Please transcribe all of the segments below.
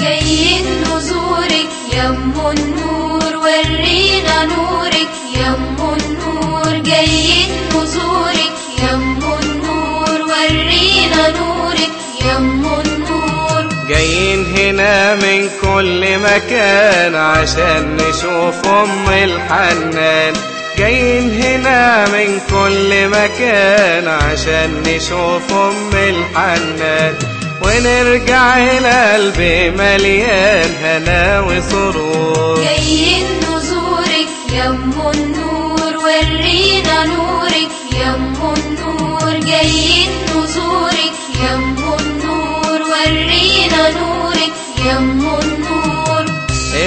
جايين نزورك يا ام النور ورينا نورك يا ام النور. جايين نزورك النور ورينا نورك النور. جايين هنا من كل مكان عشان نشوف أم الحنان. جايين هنا من كل مكان عشان نشوف أم الحنان. ونرجع إلى قلبي مليان هنا وسرور. جايين نزورك يا أم النور ورينا نورك يا أم النور. جايين نزورك يا أم النور ورينا نورك يا أم النور.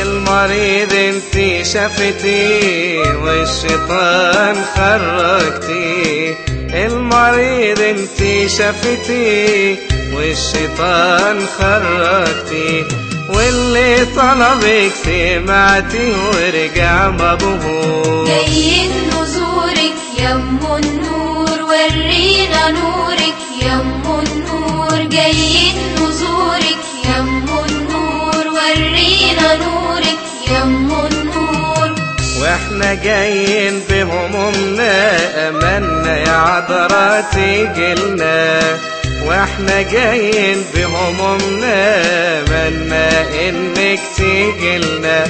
المريض انت شفتي والشيطان خرجتي المريض انت شفتي والشيطان خرجتي واللي طلبك سمعتي ورجع مبهور. جايين نزورك يا ام النور ورينا نورك يا ام النور. جايين وإحنا جايين بهمومنا أمنا يا عذرا تجيلنا. وإحنا جايين بهمومنا أمنا إنك تجيلنا.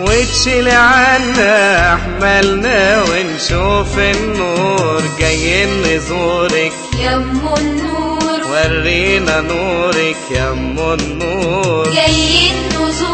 وتشيل عنا أحمالنا ونشوف النور جايين نزورك يا أم النور. ورينا نورك يا أم النور. جايين نزورك.